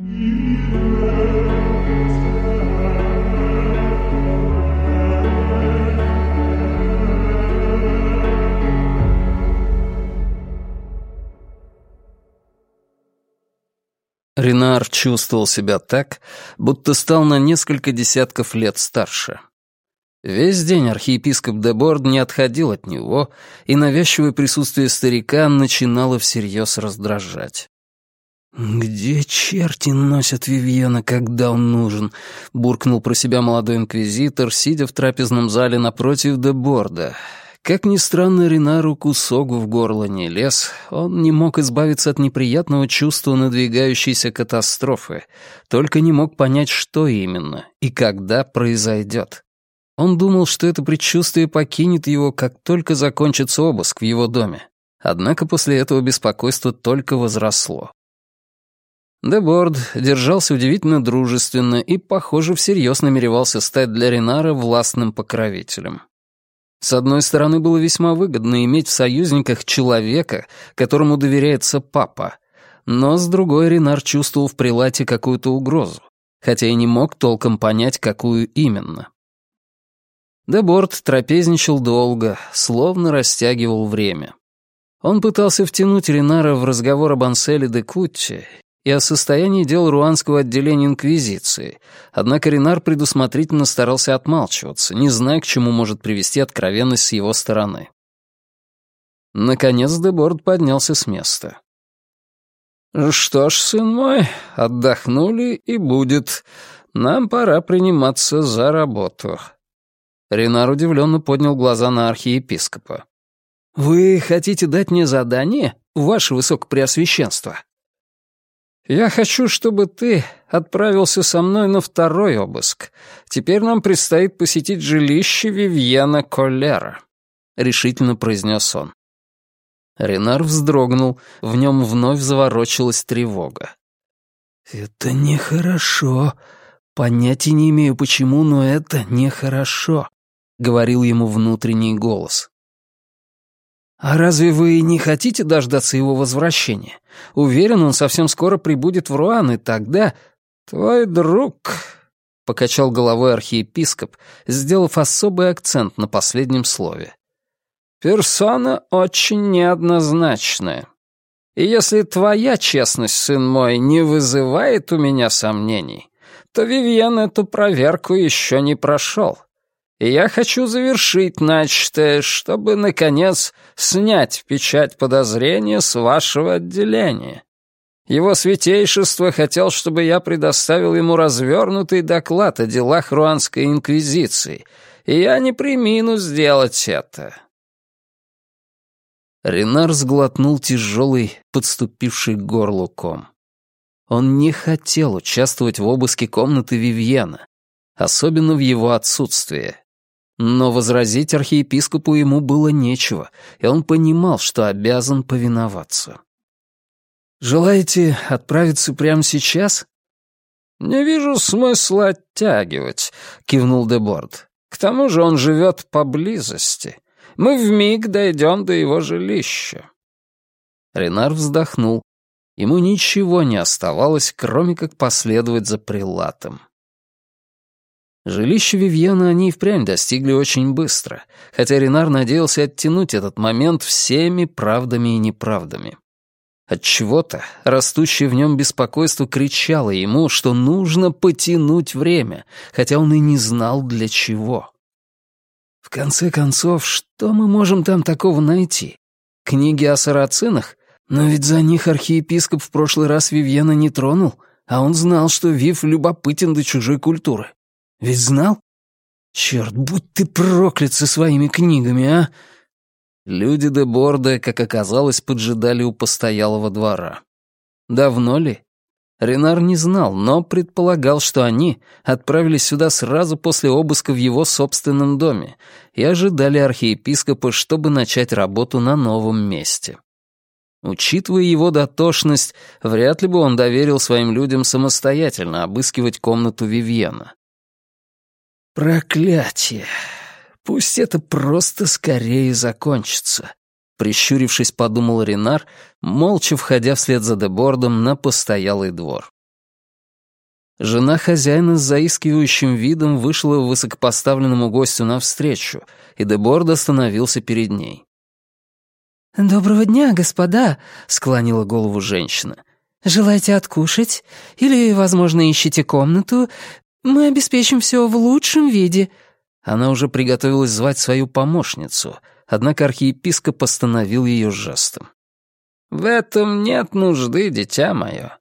Ренар чувствовал себя так, будто стал на несколько десятков лет старше. Весь день архиепископ Деборд не отходил от него, и навязчивое присутствие старика начинало всерьез раздражать. «Где черти носят Вивьена, когда он нужен?» — буркнул про себя молодой инквизитор, сидя в трапезном зале напротив Деборда. Как ни странно, Ринару кусогу в горло не лез, он не мог избавиться от неприятного чувства надвигающейся катастрофы, только не мог понять, что именно и когда произойдет. Он думал, что это предчувствие покинет его, как только закончится обыск в его доме. Однако после этого беспокойство только возросло. Деборд держался удивительно дружественно и, похоже, всерьез намеревался стать для Ренара властным покровителем. С одной стороны, было весьма выгодно иметь в союзниках человека, которому доверяется папа, но с другой Ренар чувствовал в прилате какую-то угрозу, хотя и не мог толком понять, какую именно. Деборд трапезничал долго, словно растягивал время. Он пытался втянуть Ренара в разговор об Анселе де Кутче и о состоянии дел руанского отделения Инквизиции, однако Ренар предусмотрительно старался отмалчиваться, не зная, к чему может привести откровенность с его стороны. Наконец Деборд поднялся с места. «Что ж, сын мой, отдохнули и будет. Нам пора приниматься за работу». Ренар удивленно поднял глаза на архиепископа. «Вы хотите дать мне задание, ваше высокопреосвященство?» «Я хочу, чтобы ты отправился со мной на второй обыск. Теперь нам предстоит посетить жилище Вивьена Коллера», — решительно произнес он. Ренар вздрогнул, в нем вновь заворочилась тревога. «Это нехорошо. Понятия не имею, почему, но это нехорошо», — говорил ему внутренний голос. «А разве вы не хотите дождаться его возвращения? Уверен, он совсем скоро прибудет в Руан, и тогда...» «Твой друг...» — покачал головой архиепископ, сделав особый акцент на последнем слове. «Персона очень неоднозначная. И если твоя честность, сын мой, не вызывает у меня сомнений, то Вивьен эту проверку еще не прошел я хочу завершить начатое, чтобы, наконец, снять печать подозрения с вашего отделения. Его святейшество хотел, чтобы я предоставил ему развернутый доклад о делах Руанской инквизиции, и я не примину сделать это». Ренар сглотнул тяжелый, подступивший к горлу ком. Он не хотел участвовать в обыске комнаты Вивьена, особенно в его отсутствие, но возразить архиепископу ему было нечего, и он понимал, что обязан повиноваться. «Желаете отправиться прямо сейчас?» «Не вижу смысла оттягивать», — кивнул Деборд. «К тому же он живет поблизости. Мы вмиг дойдем до его жилища». Ренар вздохнул. Ему ничего не оставалось, кроме как последовать за прилатом. Жилище Вивьена они и впрямь достигли очень быстро, хотя Ренар надеялся оттянуть этот момент всеми правдами и неправдами. Отчего-то растущее в нем беспокойство кричало ему, что нужно потянуть время, хотя он и не знал для чего. В конце концов, что мы можем там такого найти? Книги о сарацинах? Но ведь за них архиепископ в прошлый раз Вивьена не тронул, а он знал, что Вив любопытен до чужой культуры. Ведь знал? Черт, будь ты проклят со своими книгами, а!» Люди де Борда, как оказалось, поджидали у постоялого двора. Давно ли? Ренар не знал, но предполагал, что они отправились сюда сразу после обыска в его собственном доме и ожидали архиепископа, чтобы начать работу на новом месте. Учитывая его дотошность, вряд ли бы он доверил своим людям самостоятельно обыскивать комнату Вивьена. Проклятие! Пусть это просто скорее закончится. Прищурившись, подумал Ренар, молча входя вслед за Дебордом на постоялый двор. Жена хозяина с заискивающим видом вышла высокопоставленному гостю навстречу, и Деборд остановился перед ней. «Доброго дня, господа», — склонила голову женщина. «Желаете откушать? Или, возможно, ищете комнату? Мы обеспечим все в лучшем виде». Она уже приготовилась звать свою помощницу, однако архиепископ остановил ее жестом. «В этом нет нужды, дитя мое.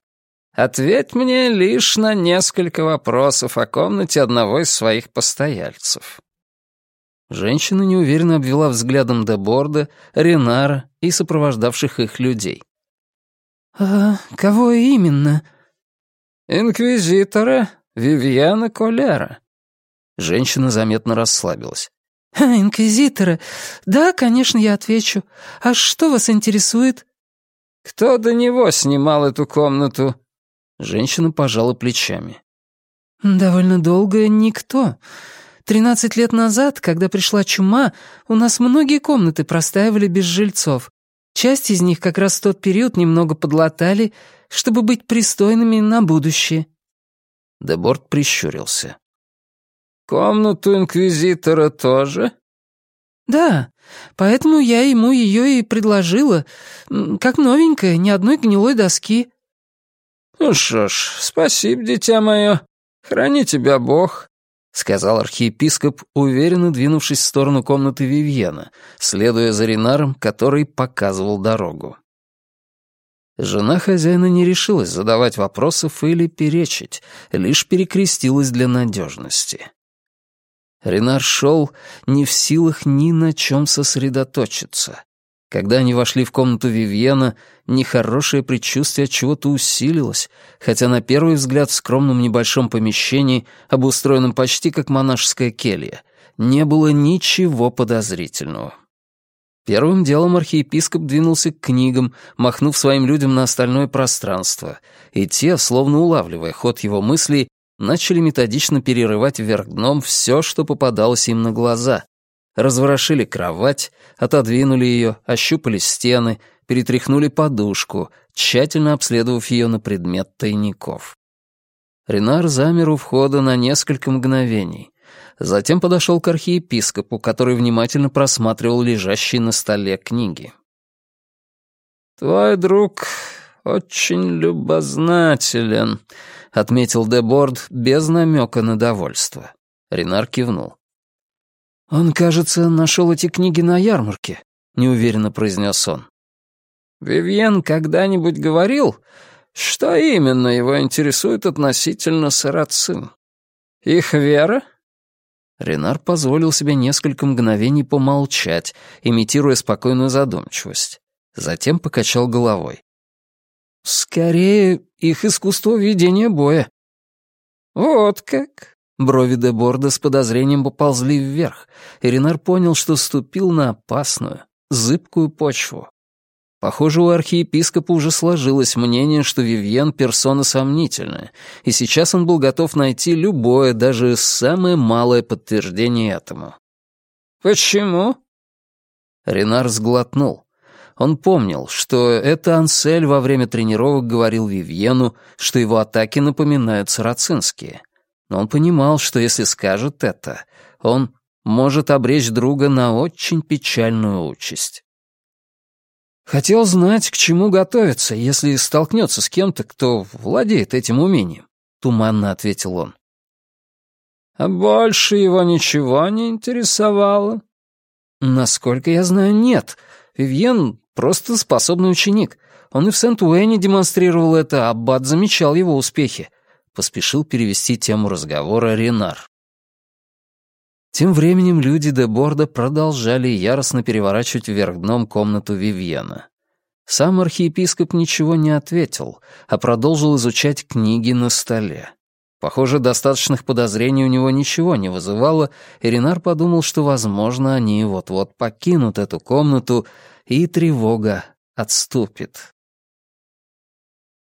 Ответь мне лишь на несколько вопросов о комнате одного из своих постояльцев». Женщина неуверенно обвела взглядом Деборда, Ренара и сопровождавших их людей. «А кого именно?» «Инквизитора Вивьяна Колера». Женщина заметно расслабилась. «Инквизитора? Да, конечно, я отвечу. А что вас интересует?» «Кто до него снимал эту комнату?» Женщина пожала плечами. «Довольно долго никто. Тринадцать лет назад, когда пришла чума, у нас многие комнаты простаивали без жильцов. Часть из них как раз в тот период немного подлатали, чтобы быть пристойными на будущее». Деборт прищурился. «Комнату инквизитора тоже?» «Да, поэтому я ему ее и предложила. Как новенькая, ни одной гнилой доски». «Ну что ж, спасибо, дитя мое. Храни тебя Бог», — сказал архиепископ, уверенно двинувшись в сторону комнаты Вивьена, следуя за Ренаром, который показывал дорогу. Жена хозяина не решилась задавать вопросов или перечить, лишь перекрестилась для надежности. Ренар шел не в силах ни на чем сосредоточиться. Когда они вошли в комнату Вивьена, нехорошее предчувствие чего-то усилилось, хотя на первый взгляд в скромном небольшом помещении, обустроенном почти как монашеская келья, не было ничего подозрительного. Первым делом архиепископ двинулся к книгам, махнув своим людям на остальное пространство, и те, словно улавливая ход его мыслей, начали методично перерывать вверх дном все, что попадалось им на глаза, разворошили кровать, отодвинули ее, ощупали стены, перетряхнули подушку, тщательно обследовав ее на предмет тайников. Ренар замер у входа на несколько мгновений. Затем подошел к архиепископу, который внимательно просматривал лежащие на столе книги. «Твой друг очень любознателен», — отметил Деборд без намека на довольство. Ренар кивнул. «Он, кажется, нашел эти книги на ярмарке», — неуверенно произнес он. «Вивьен когда-нибудь говорил, что именно его интересует относительно сарацин? Их вера?» Ренар позволил себе несколько мгновений помолчать, имитируя спокойную задумчивость. Затем покачал головой. «Скорее, их искусство ведения боя». «Вот как?» Брови де Борда с подозрением поползли вверх, и Ренар понял, что ступил на опасную, зыбкую почву. Похоже, у архиепископа уже сложилось мнение, что Вивьен — персона сомнительная, и сейчас он был готов найти любое, даже самое малое подтверждение этому. «Почему?» Ренар сглотнул. Он помнил, что это Ансель во время тренировок говорил Вивьену, что его атаки напоминают сарацинские но он понимал, что если скажет это, он может обречь друга на очень печальную участь. Хотел знать, к чему готовиться, если столкнется с кем-то, кто владеет этим умением, — туманно ответил он. А больше его ничего не интересовало? Насколько я знаю, нет. Вивьен просто способный ученик. Он и в Сент-Уэне демонстрировал это, а Бат замечал его успехи поспешил перевести тему разговора Ренар. Тем временем люди де Борда продолжали яростно переворачивать вверх дном комнату Вивьена. Сам архиепископ ничего не ответил, а продолжил изучать книги на столе. Похоже, достаточных подозрений у него ничего не вызывало, и Ренар подумал, что, возможно, они вот-вот покинут эту комнату, и тревога отступит.